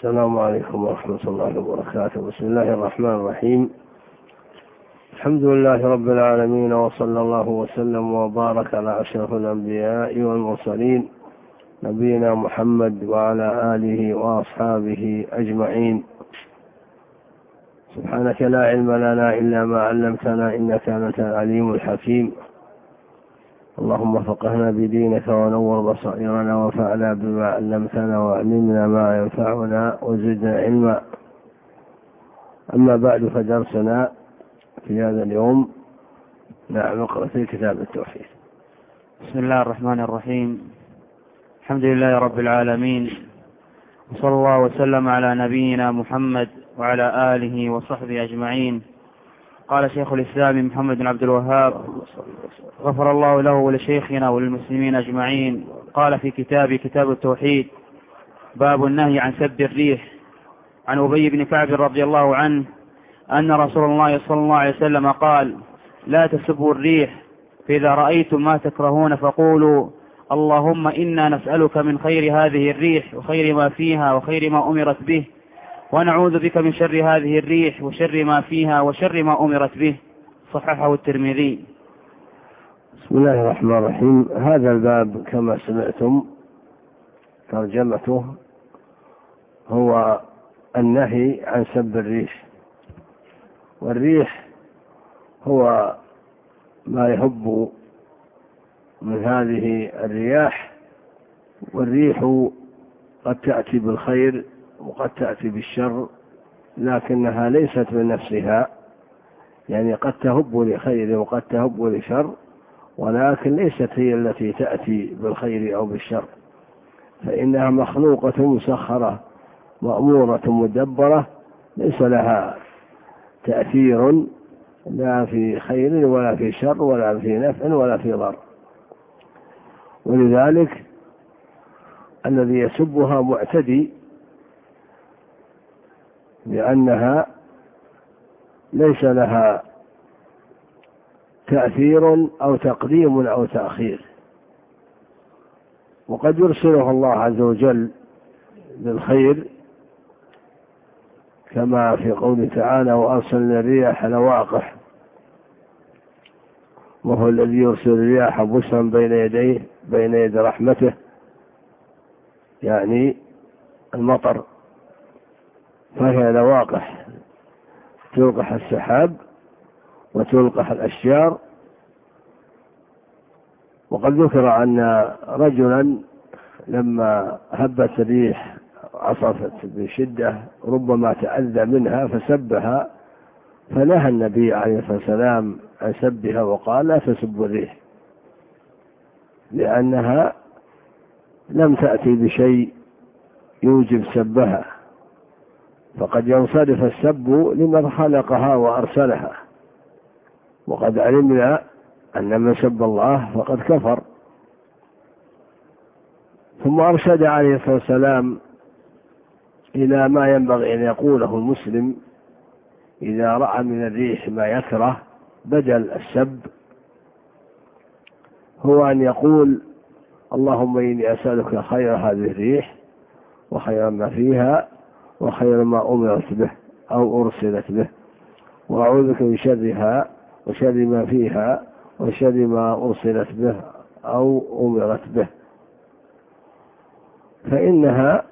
السلام عليكم ورحمة الله وبركاته. بسم الله الرحمن الرحيم. الحمد لله رب العالمين وصلى الله وسلم وبارك على أشرف الأنبياء والمرسلين نبينا محمد وعلى آله وأصحابه أجمعين. سبحانك لا علم لنا إلا ما علمتنا إنك أنت العليم الحكيم. اللهم فقهنا بدينك ونور بصائرنا وفعنا بما علمتنا وعلمنا ما ينفعنا وزدنا علما. أما بعد فدرسنا في هذا اليوم نعم نقرأ في كتاب التوحيد. بسم الله الرحمن الرحيم. الحمد لله رب العالمين. وصلى الله وسلم على نبينا محمد وعلى آله وصحبه أجمعين. قال شيخ الإسلام محمد بن عبد الوهاب غفر الله له ولشيخنا وللمسلمين أجمعين. قال في كتاب كتاب التوحيد باب النهي عن سب الريح. عن أبي بن كعب رضي الله عنه أن رسول الله صلى الله عليه وسلم قال لا تسبوا الريح فإذا رأيتم ما تكرهون فقولوا اللهم إنا نسألك من خير هذه الريح وخير ما فيها وخير ما أمرت به. ونعوذ بك من شر هذه الريح وشر ما فيها وشر ما أمرت به. صححه الترمذي. بسم الله الرحمن الرحيم. هذا الباب كما سمعتم ترجمته هو النهي عن سب الريح. والريح هو ما يهب من هذه الرياح. والريح قد تأتي بالخير وقد تأتي بالشر لكنها ليست من نفسها يعني قد تهب لخير وقد تهب لشر ولكن ليست هي التي تأتي بالخير أو بالشر. فإنها مخلوقة مسخرة مأمورة مدبرة ليس لها تأثير لا في خير ولا في شر ولا في نفع ولا في ضر. ولذلك الذي يسبها معتدي لأنها ليس لها تأثير أو تقديم أو تأخير. وقد يرسله الله عز وجل بالخير كما في قوله تعالى وأرسلنا الرياح لواقح وهو الذي يرسل الرياح بشرا بين يديه بين يدي رحمته يعني المطر. فهي لواقح تلقح السحاب وتلقح الأشجار. وقد ذكر أن رجلا لما هبت الريح عصفت بشدة ربما تأذى منها فسبها فنهى النبي عليه الصلاة والسلام عن سبها وقال لا تسبوا الريح لأنها لم تأتي بشيء يوجب سبها. فقد ينصرف السب لمن خلقها وأرسلها. وقد علمنا أن من سب الله فقد كفر. ثم أرشد عليه الصلاة والسلام إلى ما ينبغي أن يقوله المسلم إذا رأى من الريح ما يكره بدل السب. هو أن يقول اللهم إني أسألك خير هذه الريح وخير ما فيها وخير ما أمرت به أو أرسلت به. وأعوذ بك من شرها وشر ما فيها وشر ما أرسلت به أو أمرت به. فإنها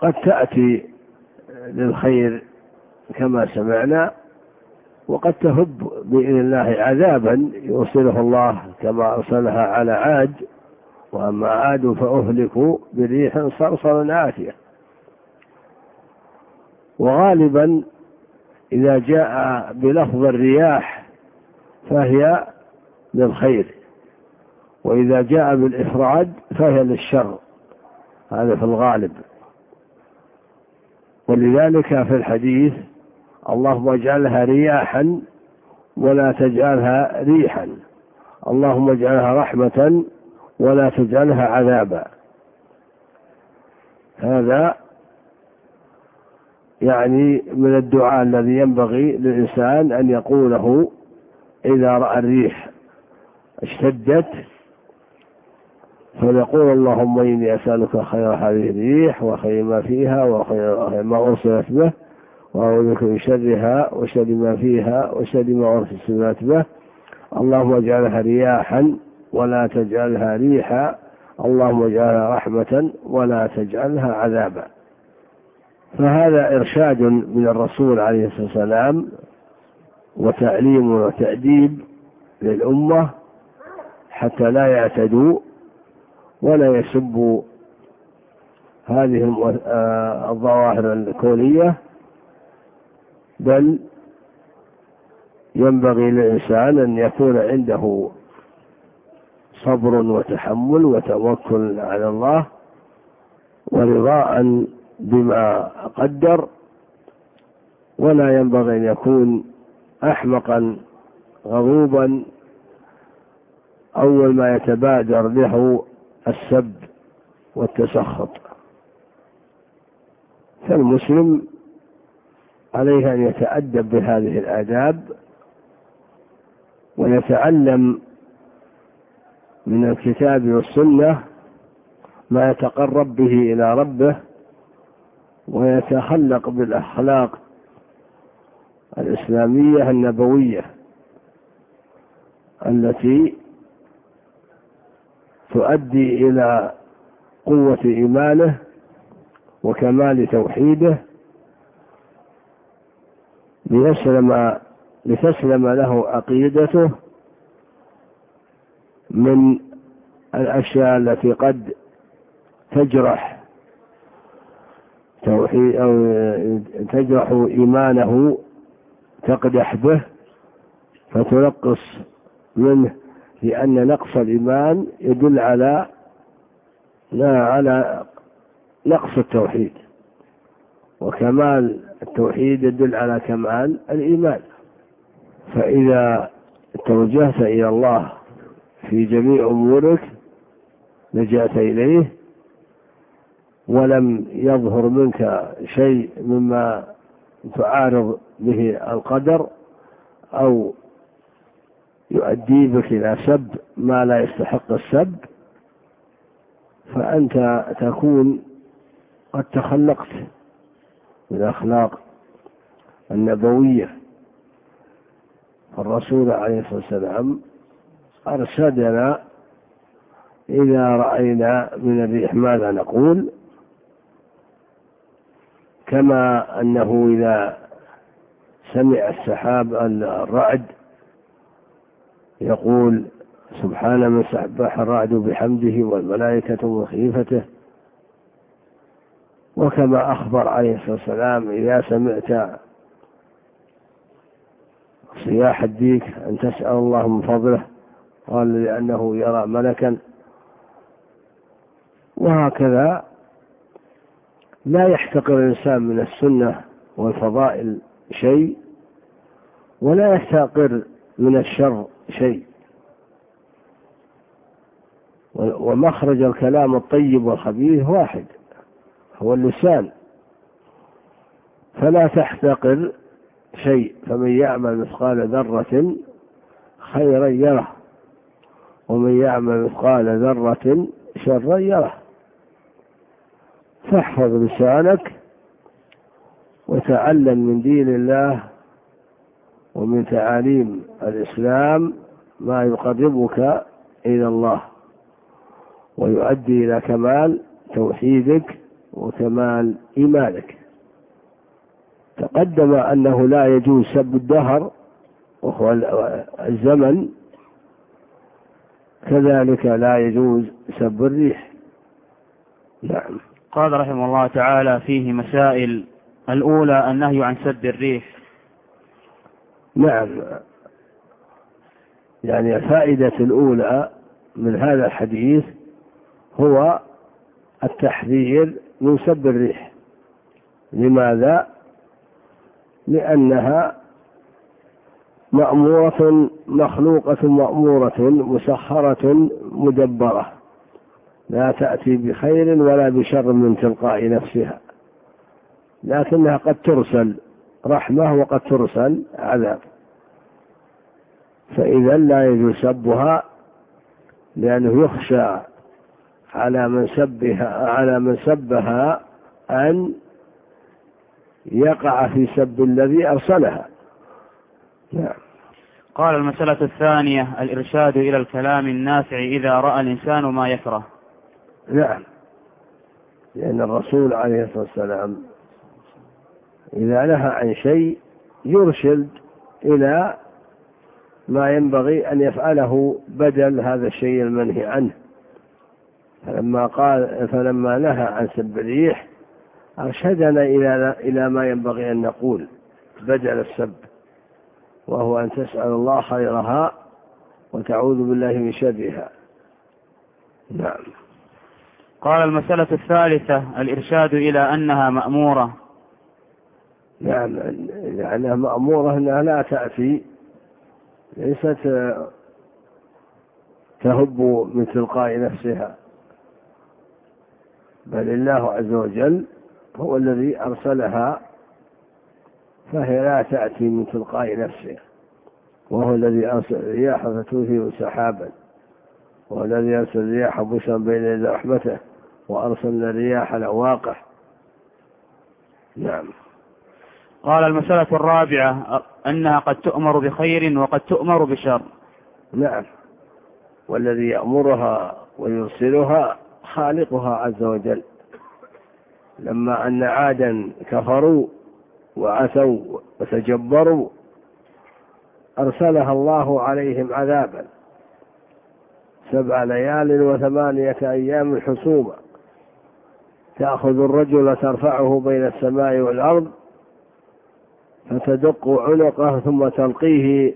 قد تأتي للخير كما سمعنا وقد تهب بإذن الله عذابا يرسله الله كما أرسلها على عاد. وأما عاد فأهلكوا بريح صرصر آتية. وغالبا إذا جاء بلفظ الرياح فهي للخير وإذا جاء بالإفراد فهي للشر هذا في الغالب. ولذلك في الحديث اللهم اجعلها رياحا ولا تجعلها ريحا اللهم اجعلها رحمة ولا تجعلها عذابا. هذا يعني من الدعاء الذي ينبغي للإنسان أن يقوله إذا رأى الريح اشتدت فنقول اللهم إني أسألك خير هذه الريح وخير ما فيها وخير ما أرسلت به وأعوذ بك من شرها وشر ما فيها وشر ما أرسلت به. اللهم اجعلها رياحا ولا تجعلها ريحا. اللهم اجعلها رحمة ولا تجعلها عذابا. فهذا إرشاد من الرسول عليه الصلاة والسلام وتعليم وتأديب للأمة حتى لا يعتدوا ولا يسبوا هذه آه، الظواهر الكونية بل ينبغي للإنسان أن يكون عنده صبر وتحمل وتوكل على الله ورضاء بما قدر ولا ينبغي أن يكون أحمقا غضوبا. أول ما يتبادر له السب والتسخط. فالمسلم عليه أن يتأدب بهذه الآداب ويتعلم من الكتاب والسنة ما يتقرب به إلى ربه ويتخلق بالأخلاق الإسلامية النبوية التي تؤدي إلى قوة إيمانه وكمال توحيده ليسلم لتسلم له عقيدته من الأشياء التي قد تجرح توحيد أو تجرح إيمانه تقدح به فتنقص منه لأن نقص الإيمان يدل على لا على نقص التوحيد. وكمال التوحيد يدل على كمال الإيمان. فإذا توجهت إلى الله في جميع أمورك لجأت إليه ولم يظهر منك شيء مما تعارض به القدر أو يؤدي بك إلى سب ما لا يستحق السب فأنت تكون قد تخلقت بالأخلاق النبوية. الرسول عليه الصلاة والسلام أرشدنا إذا رأينا من الريح ماذا نقول؟ كما أنه إذا سمع السحاب الرعد يقول سبحان من سبح الرعد بحمده والملائكة من خيفته وكما أخبر عليه الصلاة والسلام إذا سمعت صياح الديك أن تسأل الله من فضله قال لأنه يرى ملكا وهكذا لا يحتقر الإنسان من السنة والفضائل شيء ولا يحتقر من الشر شيء. ومخرج الكلام الطيب والخبيث واحد هو اللسان. فلا تحتقر شيء فمن يعمل مثقال ذرة خيرا يره ومن يعمل مثقال ذرة شرا يره. فاحفظ لسانك وتعلم من دين الله ومن تعاليم الإسلام ما يقربك إلى الله ويؤدي إلى كمال توحيدك وكمال إيمانك. تقدم أنه لا يجوز سب الدهر وهو الزمن كذلك لا يجوز سب الريح. نعم. قال رحمه الله تعالى فيه مسائل الأولى النهي عن سب الريح. نعم. يعني الفائدة الأولى من هذا الحديث هو التحذير من سب الريح. لماذا؟ لأنها مأمورة مخلوقة مأمورة مسخرة مدبرة. لا تأتي بخير ولا بشر من تلقاء نفسها. لكنها قد ترسل رحمة وقد ترسل عذاب. فإذا لا يجوز سبها لأنه يخشى على من سبها على من سبها أن يقع في سب الذي أرسلها. نعم. قال المسألة الثانية الإرشاد إلى الكلام النافع إذا رأى الإنسان ما يكره. نعم. لأن الرسول عليه الصلاة والسلام إذا نهى عن شيء يرشد إلى ما ينبغي أن يفعله بدل هذا الشيء المنهي عنه. فلما قال فلما نهى عن سب الريح أرشدنا إلى إلى ما ينبغي أن نقول بدل السب وهو أن تسأل الله خيرها وتعوذ بالله من شرها. نعم. قال المسألة الثالثة الإرشاد إلى أنها مأمورة. نعم لأنها مأمورة أنها لا تأتي ليست تهب من تلقاء نفسها. بل الله عز وجل هو الذي أرسلها فهي لا تأتي من تلقاء نفسها. وهو الذي أرسل الرياح فتوثر سحابا. وهو الذي أرسل الرياح بشرا بين يدي رحمته. وأرسلنا الرياح لواقح نعم. قال المسألة الرابعة أنها قد تؤمر بخير وقد تؤمر بشر. نعم. والذي يأمرها ويرسلها خالقها عز وجل. لما أن عادا كفروا وعثوا وتجبروا أرسلها الله عليهم عذابا. سبع ليال وثمانية أيام حسوما. تأخذ الرجل ترفعه بين السماء والأرض فتدق عنقه ثم تلقيه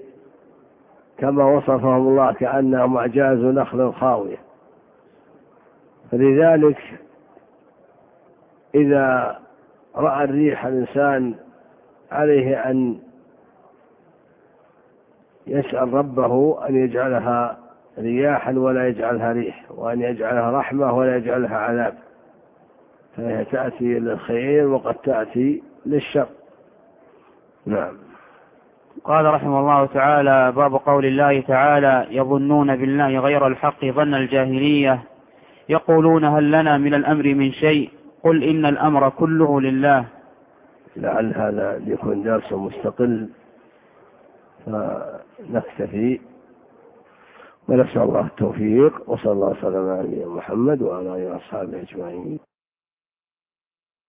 كما وصفهم الله كأنهم أعجاز نخل خاوية. فلذلك إذا رأى الريح الإنسان عليه أن يسأل ربه أن يجعلها رياحا ولا يجعلها ريح وأن يجعلها رحمة ولا يجعلها عذاب. تأتي للخير وقد تأتي للشر. نعم. قال رحمه الله تعالى باب قول الله تعالى يظنون بالله غير الحق ظن الجاهلية يقولون هل لنا من الأمر من شيء؟ قل إن الأمر كله لله. لعل هذا يكون درس مستقل فنكتفي. ونسأل الله التوفيق وصلى الله وسلم على محمد وعلى آله وأصحابه أجمعين.